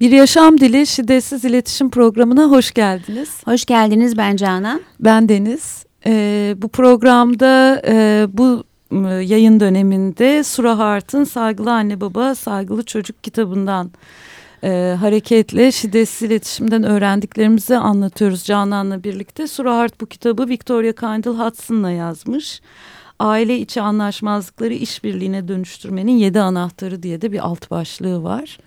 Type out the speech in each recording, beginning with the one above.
Bir Yaşam Dili Şiddetsiz İletişim Programı'na hoş geldiniz. Hoş geldiniz ben Canan. Ben Deniz. Ee, bu programda e, bu yayın döneminde Sura Hart'ın Saygılı Anne Baba Saygılı Çocuk kitabından e, hareketle şiddetsiz iletişimden öğrendiklerimizi anlatıyoruz Canan'la birlikte. Sura Hart bu kitabı Victoria Kendall Hudson'la yazmış. Aile içi anlaşmazlıkları işbirliğine dönüştürmenin yedi anahtarı diye de bir alt başlığı var.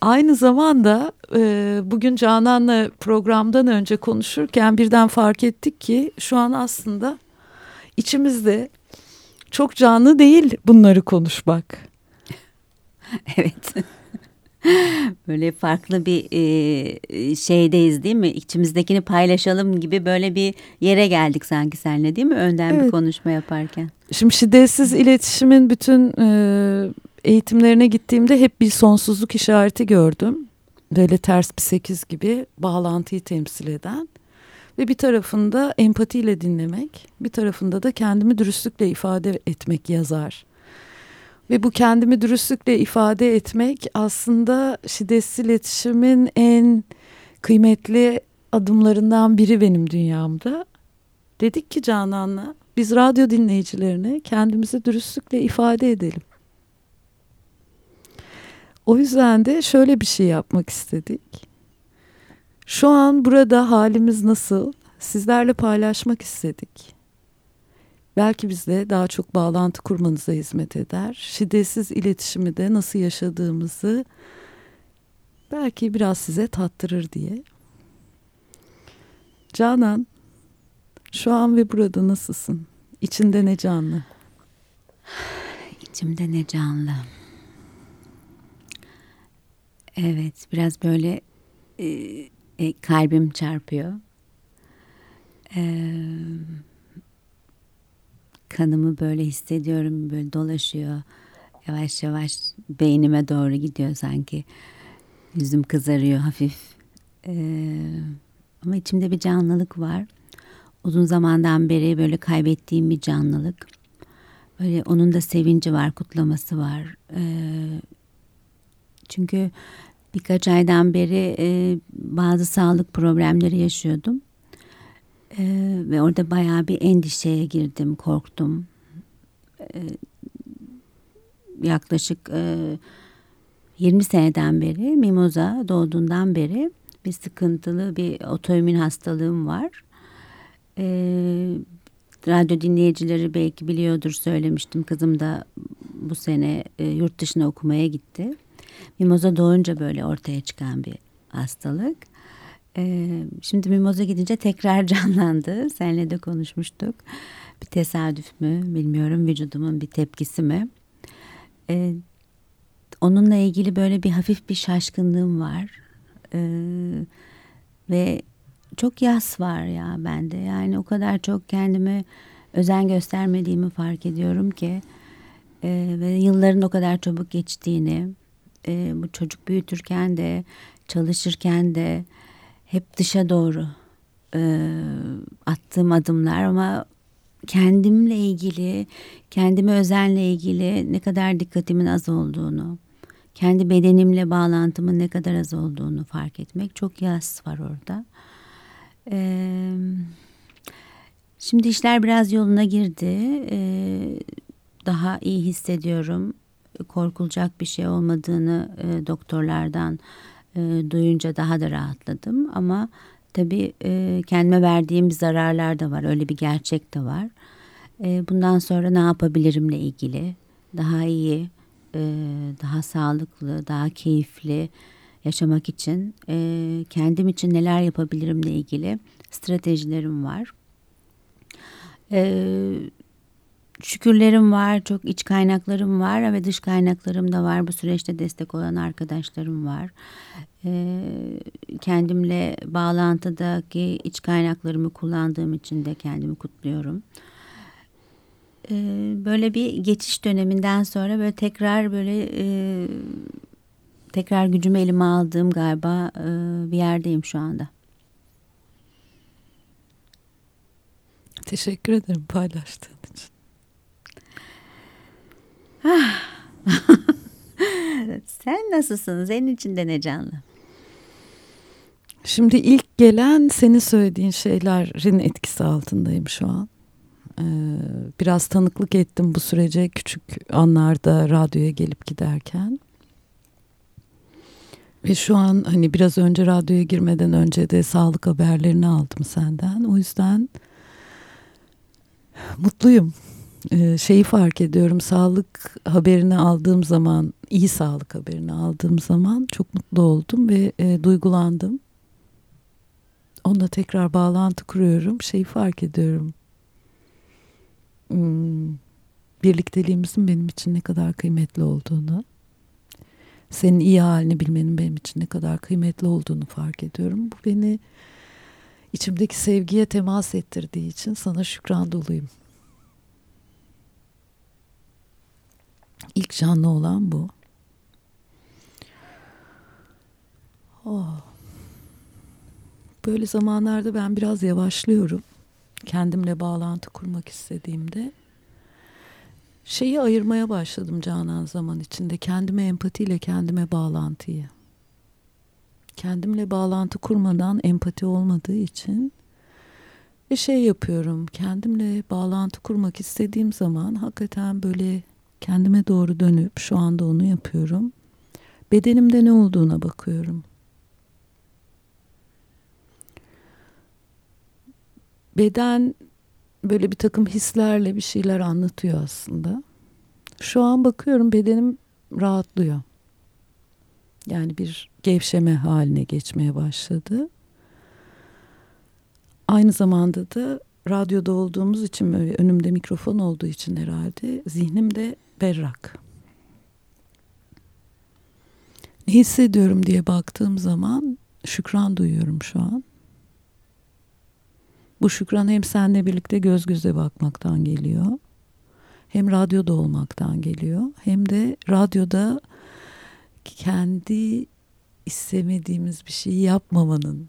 Aynı zamanda e, bugün Canan'la programdan önce konuşurken birden fark ettik ki şu an aslında içimizde çok canlı değil bunları konuşmak. evet. böyle farklı bir e, şeydeyiz değil mi? İçimizdekini paylaşalım gibi böyle bir yere geldik sanki seninle değil mi? Önden evet. bir konuşma yaparken. Şimdi şiddetsiz iletişimin bütün e, eğitimlerine gittiğimde hep bir sonsuzluk işareti gördüm. Böyle ters bir sekiz gibi bağlantıyı temsil eden. Ve bir tarafında empatiyle dinlemek, bir tarafında da kendimi dürüstlükle ifade etmek yazar. Ve bu kendimi dürüstlükle ifade etmek aslında şiddetsiz iletişimin en kıymetli adımlarından biri benim dünyamda. Dedik ki Canan'la biz radyo dinleyicilerine kendimizi dürüstlükle ifade edelim. O yüzden de şöyle bir şey yapmak istedik. Şu an burada halimiz nasıl? Sizlerle paylaşmak istedik. Belki bizle daha çok bağlantı kurmanıza hizmet eder. Şiddetsiz iletişimi de nasıl yaşadığımızı belki biraz size tattırır diye. Canan, şu an ve burada nasılsın? İçinde ne canlı? İçimde ne canlı? Evet, biraz böyle e, e, kalbim çarpıyor. E, kanımı böyle hissediyorum, böyle dolaşıyor. Yavaş yavaş beynime doğru gidiyor sanki. Yüzüm kızarıyor hafif. E, ama içimde bir canlılık var. Uzun zamandan beri böyle kaybettiğim bir canlılık. Böyle onun da sevinci var, kutlaması var. E, çünkü birkaç aydan beri e, bazı sağlık problemleri yaşıyordum. E, ve orada bayağı bir endişeye girdim, korktum. E, yaklaşık e, 20 seneden beri, Mimoza doğduğundan beri bir sıkıntılı bir otoimmün hastalığım var. E, radyo dinleyicileri belki biliyordur söylemiştim. Kızım da bu sene e, yurt dışına okumaya gitti. Mimoza doğunca böyle ortaya çıkan bir hastalık. Ee, şimdi mimoza gidince tekrar canlandı. Seninle de konuşmuştuk. Bir tesadüf mü bilmiyorum vücudumun bir tepkisi mi? Ee, onunla ilgili böyle bir hafif bir şaşkınlığım var. Ee, ve çok yas var ya bende. Yani o kadar çok kendime özen göstermediğimi fark ediyorum ki. Ee, ve yılların o kadar çabuk geçtiğini e, bu çocuk büyütürken de çalışırken de hep dışa doğru e, attığım adımlar ama kendimle ilgili, kendime özenle ilgili ne kadar dikkatimin az olduğunu, kendi bedenimle bağlantımın ne kadar az olduğunu fark etmek çok yas var orada. Ee, şimdi işler biraz yoluna girdi. Ee, daha iyi hissediyorum korkulacak bir şey olmadığını e, doktorlardan e, duyunca daha da rahatladım. Ama tabii e, kendime verdiğim zararlar da var. Öyle bir gerçek de var. E, bundan sonra ne yapabilirimle ilgili daha iyi, e, daha sağlıklı, daha keyifli yaşamak için e, kendim için neler yapabilirimle ilgili stratejilerim var. E, şükürlerim var, çok iç kaynaklarım var ve dış kaynaklarım da var. Bu süreçte destek olan arkadaşlarım var. Ee, kendimle bağlantıdaki iç kaynaklarımı kullandığım için de kendimi kutluyorum. Ee, böyle bir geçiş döneminden sonra böyle tekrar böyle e, tekrar gücümü elime aldığım galiba e, bir yerdeyim şu anda. Teşekkür ederim paylaştığın. Sen nasılsın? Senin içinde ne canlı? Şimdi ilk gelen senin söylediğin şeylerin etkisi altındayım şu an. Ee, biraz tanıklık ettim bu sürece küçük anlarda radyoya gelip giderken. Ve şu an hani biraz önce radyoya girmeden önce de sağlık haberlerini aldım senden. O yüzden mutluyum. Ee, şeyi fark ediyorum sağlık haberini aldığım zaman iyi sağlık haberini aldığım zaman çok mutlu oldum ve e, duygulandım. Onunla tekrar bağlantı kuruyorum. Şeyi fark ediyorum. Hmm, birlikteliğimizin benim için ne kadar kıymetli olduğunu senin iyi halini bilmenin benim için ne kadar kıymetli olduğunu fark ediyorum. Bu beni içimdeki sevgiye temas ettirdiği için sana şükran doluyum. İlk canlı olan bu. Oh. Böyle zamanlarda ben biraz yavaşlıyorum. Kendimle bağlantı kurmak istediğimde şeyi ayırmaya başladım Canan zaman içinde. Kendime empatiyle kendime bağlantıyı. Kendimle bağlantı kurmadan empati olmadığı için ve şey yapıyorum. Kendimle bağlantı kurmak istediğim zaman hakikaten böyle kendime doğru dönüp şu anda onu yapıyorum. Bedenimde ne olduğuna bakıyorum. Beden böyle bir takım hislerle bir şeyler anlatıyor aslında. Şu an bakıyorum bedenim rahatlıyor. Yani bir gevşeme haline geçmeye başladı. Aynı zamanda da radyoda olduğumuz için önümde mikrofon olduğu için herhalde zihnim de berrak. Ne hissediyorum diye baktığım zaman şükran duyuyorum şu an. Bu şükran hem seninle birlikte göz göze bakmaktan geliyor. Hem radyoda olmaktan geliyor. Hem de radyoda kendi istemediğimiz bir şeyi yapmamanın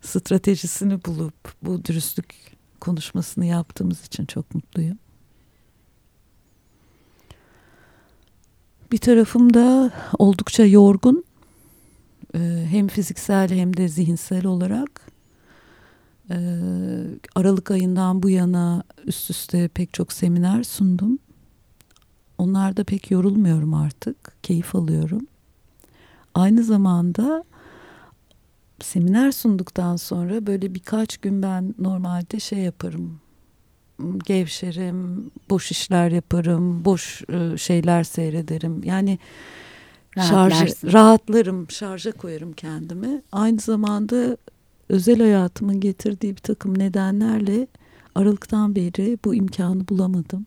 stratejisini bulup bu dürüstlük konuşmasını yaptığımız için çok mutluyum. Bir tarafım da oldukça yorgun. Ee, hem fiziksel hem de zihinsel olarak. Ee, Aralık ayından bu yana üst üste pek çok seminer sundum. Onlarda pek yorulmuyorum artık. Keyif alıyorum. Aynı zamanda seminer sunduktan sonra böyle birkaç gün ben normalde şey yaparım. Gevşerim, boş işler yaparım, boş e, şeyler seyrederim. Yani şarj, rahatlarım, şarja koyarım kendimi. Aynı zamanda özel hayatımın getirdiği bir takım nedenlerle Aralıktan beri bu imkanı bulamadım.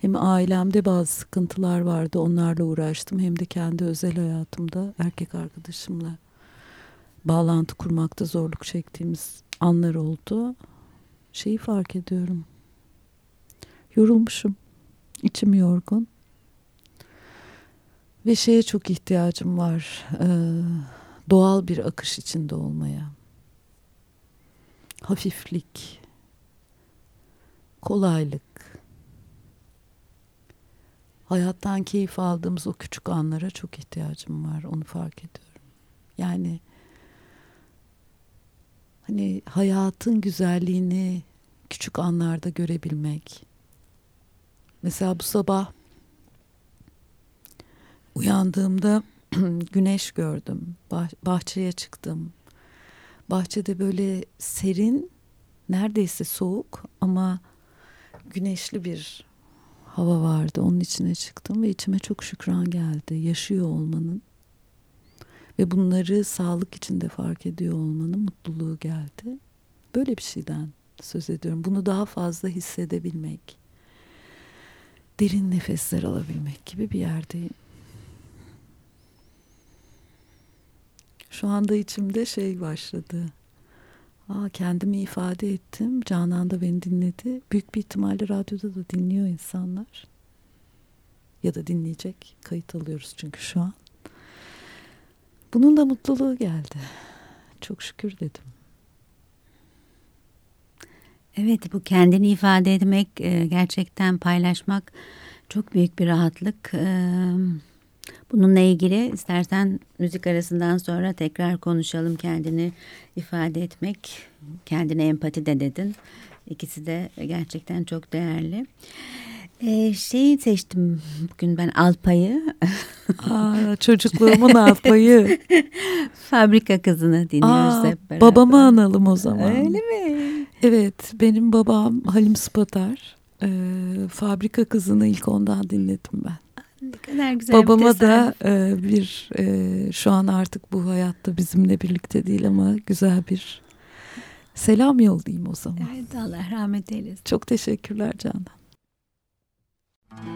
Hem ailemde bazı sıkıntılar vardı onlarla uğraştım hem de kendi özel hayatımda erkek arkadaşımla bağlantı kurmakta zorluk çektiğimiz anlar oldu. Şeyi fark ediyorum. Yorulmuşum. İçim yorgun. Ve şeye çok ihtiyacım var. Ee, doğal bir akış içinde olmaya. Hafiflik, kolaylık, hayattan keyif aldığımız o küçük anlara çok ihtiyacım var. Onu fark ediyorum. Yani hani hayatın güzelliğini küçük anlarda görebilmek. Mesela bu sabah uyandığımda güneş gördüm. Bah bahçeye çıktım. Bahçede böyle serin, neredeyse soğuk ama güneşli bir hava vardı. Onun içine çıktım ve içime çok şükran geldi. Yaşıyor olmanın ve bunları sağlık içinde fark ediyor olmanın mutluluğu geldi. Böyle bir şeyden söz ediyorum. Bunu daha fazla hissedebilmek, derin nefesler alabilmek gibi bir yerdeyim. Şu anda içimde şey başladı. Aa, kendimi ifade ettim. Canan da beni dinledi. Büyük bir ihtimalle radyoda da dinliyor insanlar. Ya da dinleyecek. Kayıt alıyoruz çünkü şu an. Bunun da mutluluğu geldi. Çok şükür dedim. Evet bu kendini ifade etmek, e, gerçekten paylaşmak Çok büyük bir rahatlık. Bununla ilgili istersen müzik arasından sonra tekrar konuşalım. Kendini ifade etmek, kendine empati de dedin. İkisi de gerçekten çok değerli. Ee, şeyi seçtim bugün ben Alpay'ı. Aa, çocukluğumun Alpay'ı. Fabrika kızını dinliyoruz Aa, hep beraber. Babamı analım o zaman. Öyle mi? Evet benim babam Halim Spatar. Ee, fabrika kızını ilk ondan dinledim ben. Ne kadar güzel Babama bir da e, bir e, şu an artık bu hayatta bizimle birlikte değil ama güzel bir selam yollayayım o zaman. Evet Allah rahmet eylesin. Çok teşekkürler Canan. Gün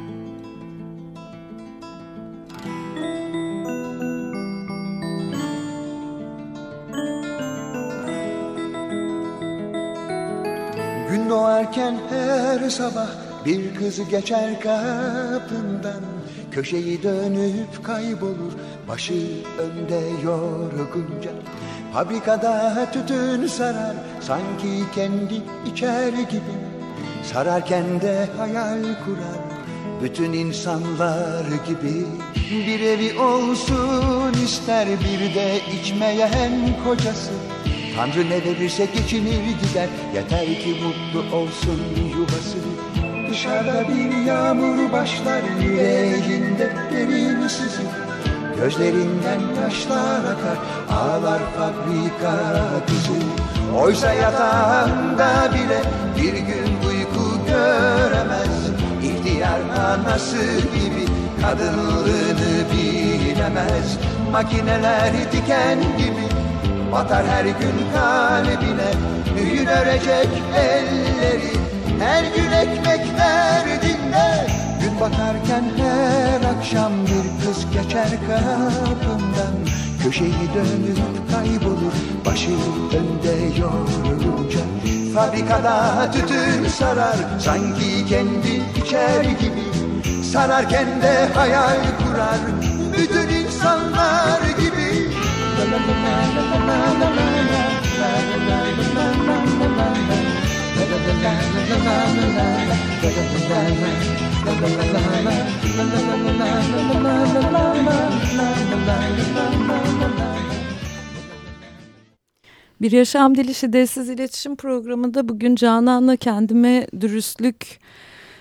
doğarken her sabah bir kız geçer kapından. Köşeyi dönüp kaybolur başı önde yorgunca. Fabrikada tütün sarar sanki kendi içer gibi. Sararken de hayal kurar bütün insanlar gibi Bir evi olsun ister bir de içmeyen kocası. Tanrı ne verirse geçinir gider Yeter ki mutlu olsun yuvası. Dışarıda bir yağmur başlar yüreğinde derin sızır Gözlerinden yaşlar akar ağlar fabrika kızı Oysa yatağında bile bir gün uyku anası gibi kadınlığını bilemez. Makineler diken gibi batar her gün kalbine. Düğün örecek elleri her gün ekmek derdinde. Gün batarken her akşam bir kız geçer kapımdan Köşeyi dönüp kaybolur başı önde yorulunca Fabrikada tütün sarar sanki kendi içer gibi. Sararken de hayal kurar bütün insanlar gibi Bir Yaşam Dili Şiddetsiz İletişim Programı'nda bugün Canan'la kendime dürüstlük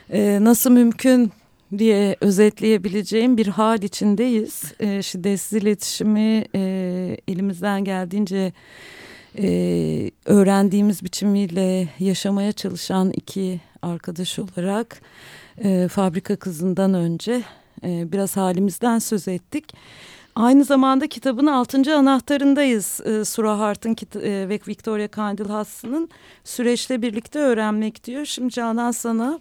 e, nasıl mümkün diye özetleyebileceğim bir hal içindeyiz. E, şiddetsiz iletişimi e, elimizden geldiğince e, öğrendiğimiz biçimiyle yaşamaya çalışan iki arkadaş olarak e, fabrika kızından önce e, biraz halimizden söz ettik. Aynı zamanda kitabın altıncı anahtarındayız. E, Sura Hart'ın e, ve Victoria Kandilhas'ın süreçle birlikte öğrenmek diyor. Şimdi Canan sana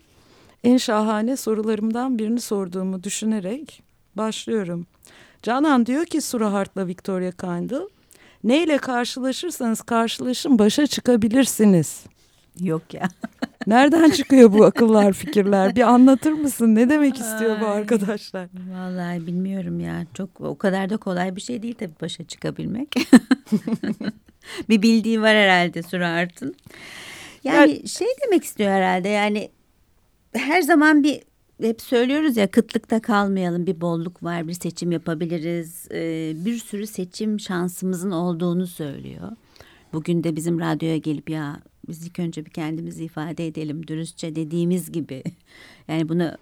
en şahane sorularımdan birini sorduğumu düşünerek başlıyorum. Canan diyor ki Sura Hart'la Victoria Kandil neyle karşılaşırsanız karşılaşın başa çıkabilirsiniz. Yok ya. Nereden çıkıyor bu akıllar fikirler? Bir anlatır mısın? Ne demek istiyor bu arkadaşlar? Vallahi bilmiyorum ya. Çok o kadar da kolay bir şey değil tabii başa çıkabilmek. bir bildiği var herhalde Surart'ın. Yani ya, şey demek istiyor herhalde yani her zaman bir hep söylüyoruz ya kıtlıkta kalmayalım bir bolluk var bir seçim yapabiliriz ee, bir sürü seçim şansımızın olduğunu söylüyor. Bugün de bizim radyoya gelip ya biz ilk önce bir kendimizi ifade edelim dürüstçe dediğimiz gibi. Yani bunu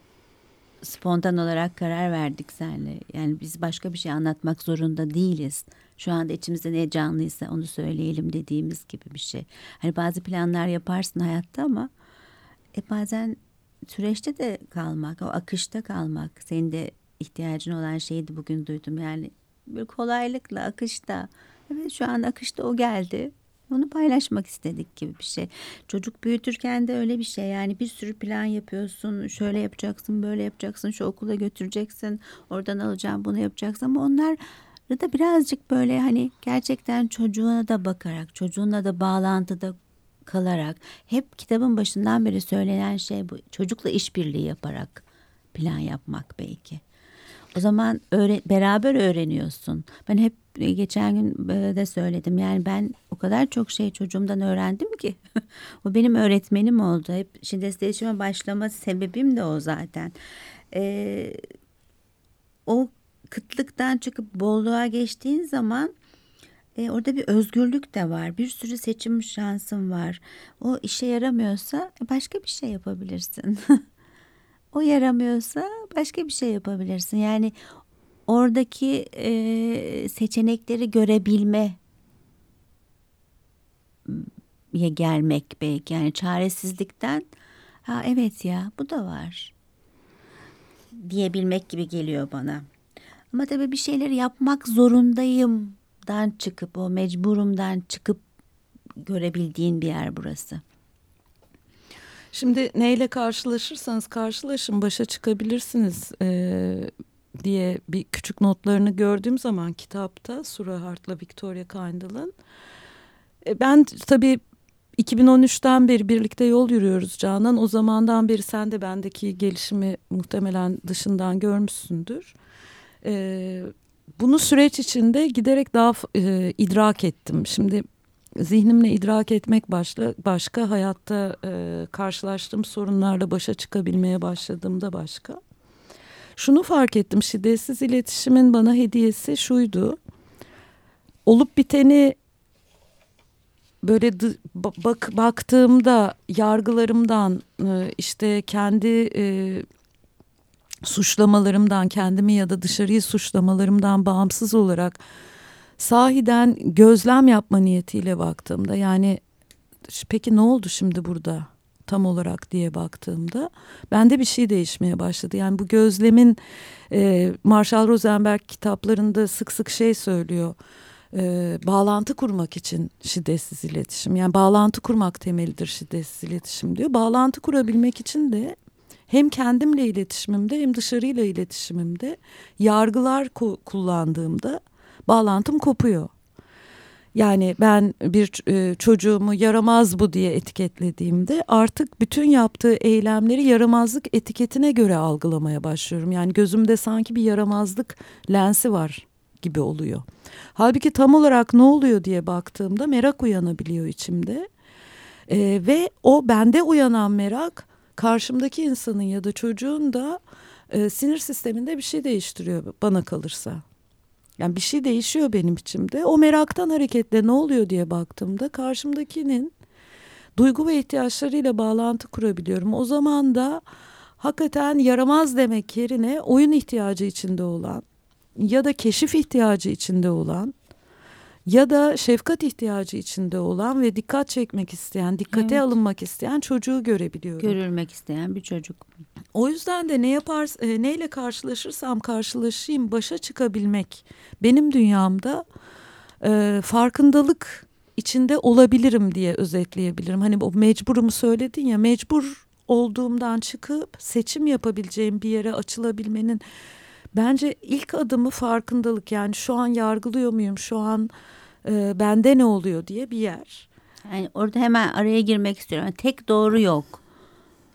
spontan olarak karar verdik senle. Yani biz başka bir şey anlatmak zorunda değiliz. Şu anda içimizde ne canlıysa onu söyleyelim dediğimiz gibi bir şey. Hani bazı planlar yaparsın hayatta ama e bazen süreçte de kalmak, o akışta kalmak. Senin de ihtiyacın olan şeyi de bugün duydum. Yani bir kolaylıkla akışta. Evet şu an akışta o geldi. Onu paylaşmak istedik gibi bir şey. Çocuk büyütürken de öyle bir şey. Yani bir sürü plan yapıyorsun. Şöyle yapacaksın, böyle yapacaksın. Şu okula götüreceksin. Oradan alacağım, bunu yapacaksın. Ama onlar da birazcık böyle hani gerçekten çocuğuna da bakarak, çocuğunla da bağlantıda kalarak hep kitabın başından beri söylenen şey bu. Çocukla işbirliği yaparak plan yapmak belki. O zaman öğre, beraber öğreniyorsun. Ben hep e, geçen gün de söyledim. Yani ben o kadar çok şey çocuğumdan öğrendim ki. o benim öğretmenim oldu. Hep şiddet iletişime başlama sebebim de o zaten. e, o kıtlıktan çıkıp bolluğa geçtiğin zaman e, orada bir özgürlük de var. Bir sürü seçim şansın var. O işe yaramıyorsa başka bir şey yapabilirsin. o yaramıyorsa başka bir şey yapabilirsin. Yani oradaki e, seçenekleri görebilme ya gelmek belki yani çaresizlikten ha evet ya bu da var diyebilmek gibi geliyor bana. Ama tabii bir şeyleri yapmak zorundayımdan çıkıp o mecburumdan çıkıp görebildiğin bir yer burası. Şimdi neyle karşılaşırsanız karşılaşın başa çıkabilirsiniz ee, diye bir küçük notlarını gördüğüm zaman kitapta Sura Hart'la Victoria Kindle'ın. E, ben tabii 2013'ten beri birlikte yol yürüyoruz Canan. O zamandan beri sen de bendeki gelişimi muhtemelen dışından görmüşsündür. Ee, bunu süreç içinde giderek daha e, idrak ettim. Şimdi zihnimle idrak etmek başla, başka, hayatta e, karşılaştığım sorunlarla başa çıkabilmeye başladığımda başka. Şunu fark ettim, şiddetsiz iletişimin bana hediyesi şuydu. Olup biteni böyle bak baktığımda yargılarımdan e, işte kendi e, suçlamalarımdan kendimi ya da dışarıyı suçlamalarımdan bağımsız olarak sahiden gözlem yapma niyetiyle baktığımda yani peki ne oldu şimdi burada tam olarak diye baktığımda bende bir şey değişmeye başladı. Yani bu gözlemin e, Marshall Rosenberg kitaplarında sık sık şey söylüyor e, bağlantı kurmak için şiddetsiz iletişim. Yani bağlantı kurmak temelidir şiddetsiz iletişim diyor. Bağlantı kurabilmek için de hem kendimle iletişimimde hem dışarıyla iletişimimde yargılar kullandığımda bağlantım kopuyor. Yani ben bir e, çocuğumu yaramaz bu diye etiketlediğimde artık bütün yaptığı eylemleri yaramazlık etiketine göre algılamaya başlıyorum. Yani gözümde sanki bir yaramazlık lensi var gibi oluyor. Halbuki tam olarak ne oluyor diye baktığımda merak uyanabiliyor içimde. Ee, ve o bende uyanan merak karşımdaki insanın ya da çocuğun da e, sinir sisteminde bir şey değiştiriyor bana kalırsa. Yani bir şey değişiyor benim içimde. O meraktan hareketle ne oluyor diye baktığımda karşımdakinin duygu ve ihtiyaçlarıyla bağlantı kurabiliyorum. O zaman da hakikaten yaramaz demek yerine oyun ihtiyacı içinde olan ya da keşif ihtiyacı içinde olan ya da şefkat ihtiyacı içinde olan ve dikkat çekmek isteyen, dikkate evet. alınmak isteyen çocuğu görebiliyorum. Görülmek isteyen bir çocuk. O yüzden de ne yapar, e, neyle karşılaşırsam karşılaşayım başa çıkabilmek benim dünyamda e, farkındalık içinde olabilirim diye özetleyebilirim. Hani o mecburumu söyledin ya mecbur olduğumdan çıkıp seçim yapabileceğim bir yere açılabilmenin Bence ilk adımı farkındalık yani şu an yargılıyor muyum şu an e, bende ne oluyor diye bir yer. Yani orada hemen araya girmek istiyorum. Yani tek doğru yok.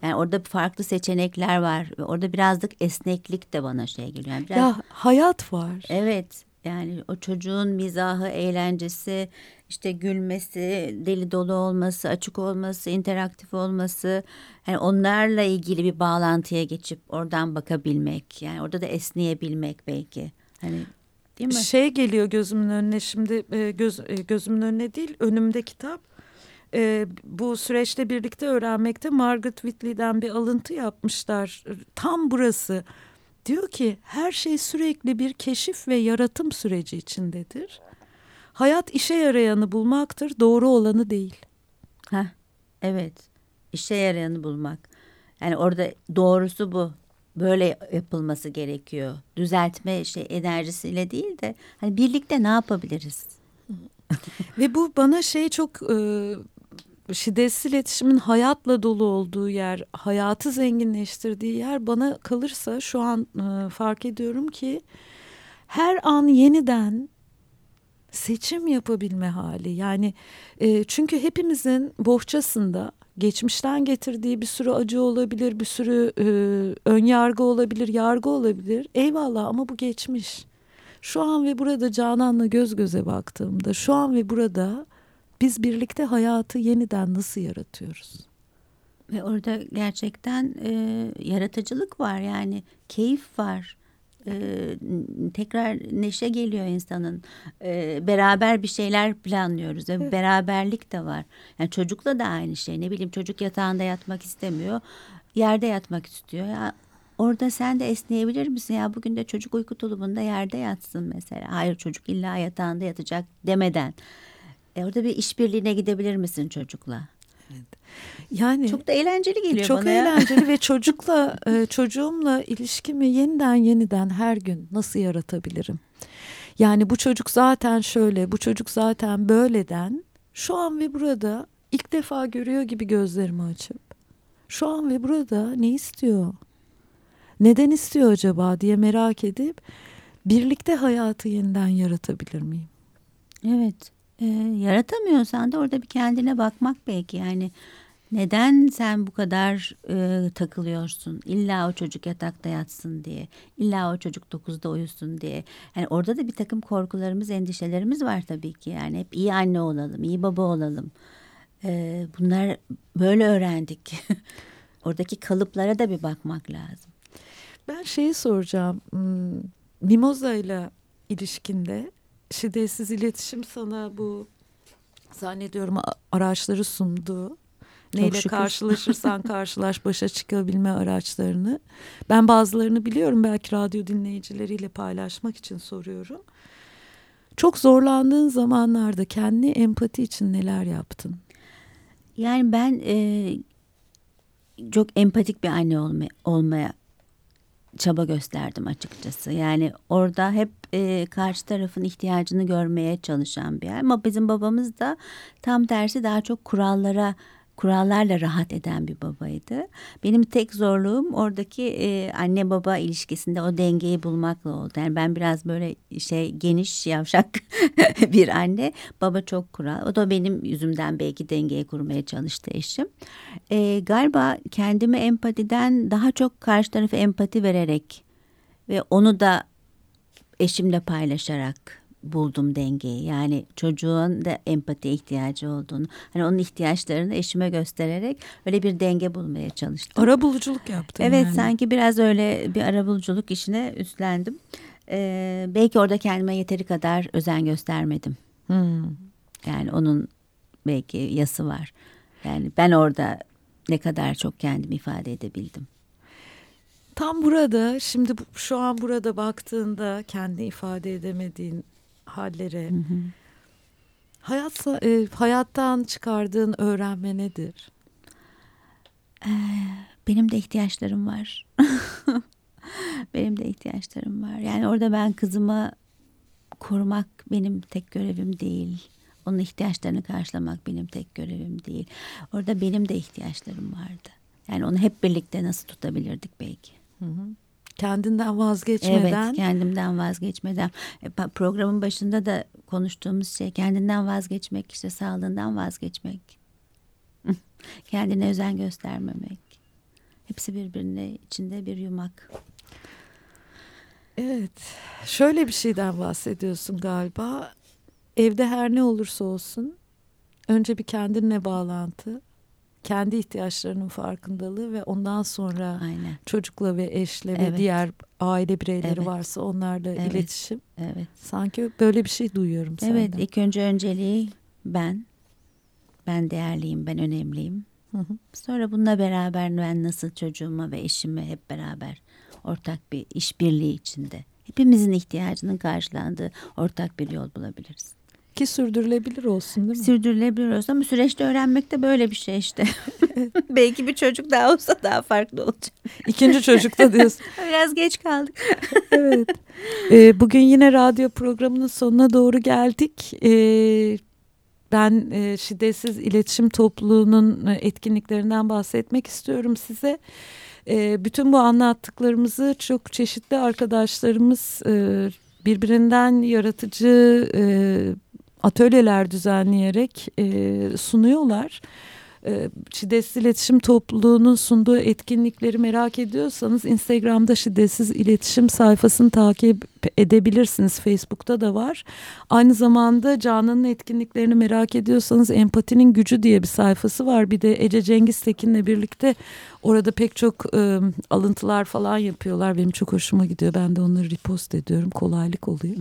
Yani orada farklı seçenekler var. Orada birazcık esneklik de bana şey geliyor. Yani biraz... Ya hayat var. Evet. Yani o çocuğun mizahı, eğlencesi, işte gülmesi, deli dolu olması, açık olması, interaktif olması, yani onlarla ilgili bir bağlantıya geçip oradan bakabilmek, yani orada da esneyebilmek belki. Hani değil mi? Şey geliyor gözümün önüne şimdi e, göz e, gözümün önüne değil, önümde kitap. E, bu süreçte birlikte öğrenmekte Margaret Whitley'den bir alıntı yapmışlar. Tam burası. Diyor ki her şey sürekli bir keşif ve yaratım süreci içindedir. Hayat işe yarayanı bulmaktır, doğru olanı değil. Ha, evet. İşe yarayanı bulmak. Yani orada doğrusu bu. Böyle yapılması gerekiyor. Düzeltme şey enerjisiyle değil de hani birlikte ne yapabiliriz? Ve bu bana şey çok e, şiddetsiz iletişimin hayatla dolu olduğu yer, hayatı zenginleştirdiği yer bana kalırsa şu an e, fark ediyorum ki her an yeniden seçim yapabilme hali. Yani e, çünkü hepimizin bohçasında geçmişten getirdiği bir sürü acı olabilir, bir sürü e, ön yargı olabilir, yargı olabilir. Eyvallah ama bu geçmiş. Şu an ve burada Canan'la göz göze baktığımda, şu an ve burada biz birlikte hayatı yeniden nasıl yaratıyoruz? Ve orada gerçekten e, yaratıcılık var yani keyif var. E, tekrar neşe geliyor insanın. E, beraber bir şeyler planlıyoruz. Evet. Beraberlik de var. Yani çocukla da aynı şey. Ne bileyim çocuk yatağında yatmak istemiyor. Yerde yatmak istiyor. Ya orada sen de esneyebilir misin? Ya bugün de çocuk uyku tulumunda yerde yatsın mesela. Hayır çocuk illa yatağında yatacak demeden. E orada bir işbirliğine gidebilir misin çocukla? Evet. Yani çok da eğlenceli geliyor çok bana. Çok eğlenceli ve çocukla e, çocuğumla ilişkimi yeniden yeniden her gün nasıl yaratabilirim? Yani bu çocuk zaten şöyle, bu çocuk zaten böyleden şu an ve burada ilk defa görüyor gibi gözlerimi açıp şu an ve burada ne istiyor? Neden istiyor acaba diye merak edip birlikte hayatı yeniden yaratabilir miyim? Evet. E, yaratamıyorsan da orada bir kendine bakmak belki yani neden sen bu kadar e, takılıyorsun? İlla o çocuk yatakta yatsın diye. İlla o çocuk dokuzda uyusun diye. Yani orada da bir takım korkularımız, endişelerimiz var tabii ki. Yani hep iyi anne olalım, iyi baba olalım. E, bunlar böyle öğrendik. Oradaki kalıplara da bir bakmak lazım. Ben şeyi soracağım. Hmm, Mimoza ile ilişkinde şiddetsiz iletişim sana bu zannediyorum araçları sundu. Neyle karşılaşırsan karşılaş başa çıkabilme araçlarını. Ben bazılarını biliyorum belki radyo dinleyicileriyle paylaşmak için soruyorum. Çok zorlandığın zamanlarda kendi empati için neler yaptın? Yani ben e, çok empatik bir anne olmaya, olmaya çaba gösterdim açıkçası. Yani orada hep e, karşı tarafın ihtiyacını görmeye çalışan bir yer. Ama bizim babamız da tam tersi daha çok kurallara kurallarla rahat eden bir babaydı. Benim tek zorluğum oradaki e, anne baba ilişkisinde o dengeyi bulmakla oldu. Yani ben biraz böyle şey geniş yavşak bir anne. Baba çok kural. O da benim yüzümden belki dengeyi kurmaya çalıştı eşim. E, galiba kendimi empatiden daha çok karşı tarafı empati vererek ve onu da eşimle paylaşarak buldum dengeyi. Yani çocuğun da empati ihtiyacı olduğunu, hani onun ihtiyaçlarını eşime göstererek öyle bir denge bulmaya çalıştım. Ara buluculuk yaptın Evet yani. sanki biraz öyle bir ara buluculuk işine üstlendim. Ee, belki orada kendime yeteri kadar özen göstermedim. Hmm. Yani onun belki yası var. Yani ben orada ne kadar çok kendimi ifade edebildim. Tam burada şimdi şu an burada baktığında kendi ifade edemediğin hallere. Hı hı. Hayat, e, hayattan çıkardığın öğrenme nedir? Ee, benim de ihtiyaçlarım var. benim de ihtiyaçlarım var. Yani orada ben kızımı korumak benim tek görevim değil. Onun ihtiyaçlarını karşılamak benim tek görevim değil. Orada benim de ihtiyaçlarım vardı. Yani onu hep birlikte nasıl tutabilirdik belki. Hı hı. Kendinden vazgeçmeden. Evet kendimden vazgeçmeden. E, programın başında da konuştuğumuz şey kendinden vazgeçmek işte sağlığından vazgeçmek. Kendine özen göstermemek. Hepsi birbirine içinde bir yumak. Evet. Şöyle bir şeyden bahsediyorsun galiba. Evde her ne olursa olsun önce bir kendinle bağlantı, kendi ihtiyaçlarının farkındalığı ve ondan sonra Aynen. çocukla ve eşle evet. ve diğer aile bireyleri evet. varsa onlarla evet. iletişim. Evet. Sanki böyle bir şey duyuyorum senden. Evet, ilk önce önceliği ben. Ben değerliyim, ben önemliyim. Hı hı. Sonra bununla beraber ben nasıl çocuğuma ve eşime hep beraber ortak bir işbirliği içinde hepimizin ihtiyacının karşılandığı ortak bir yol bulabiliriz. Ki sürdürülebilir olsun değil mi? Sürdürülebilir olsun ama süreçte öğrenmek de böyle bir şey işte. Belki bir çocuk daha olsa daha farklı olacak. İkinci çocukta diyorsun. Biraz geç kaldık. evet. Ee, bugün yine radyo programının sonuna doğru geldik. Ee, ben e, şiddetsiz iletişim topluluğunun e, etkinliklerinden bahsetmek istiyorum size. E, bütün bu anlattıklarımızı çok çeşitli arkadaşlarımız e, birbirinden yaratıcı e, atölyeler düzenleyerek e, sunuyorlar. e, şiddetsiz iletişim topluluğunun sunduğu etkinlikleri merak ediyorsanız Instagram'da şiddetsiz iletişim sayfasını takip edebilirsiniz. Facebook'ta da var. Aynı zamanda Canan'ın etkinliklerini merak ediyorsanız Empatinin Gücü diye bir sayfası var. Bir de Ece Cengiz Tekin'le birlikte orada pek çok e, alıntılar falan yapıyorlar. Benim çok hoşuma gidiyor. Ben de onları repost ediyorum. Kolaylık oluyor.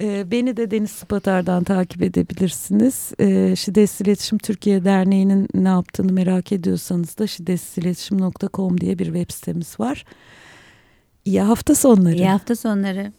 E, beni de Deniz Spatar'dan takip edebilirsiniz. E, Şiddetsiz İletişim Türkiye Derneği'nin ne yaptığını merak ediyorsanız da şiddetsizletişim.com diye bir web sitemiz var. İyi hafta sonları. İyi hafta sonları.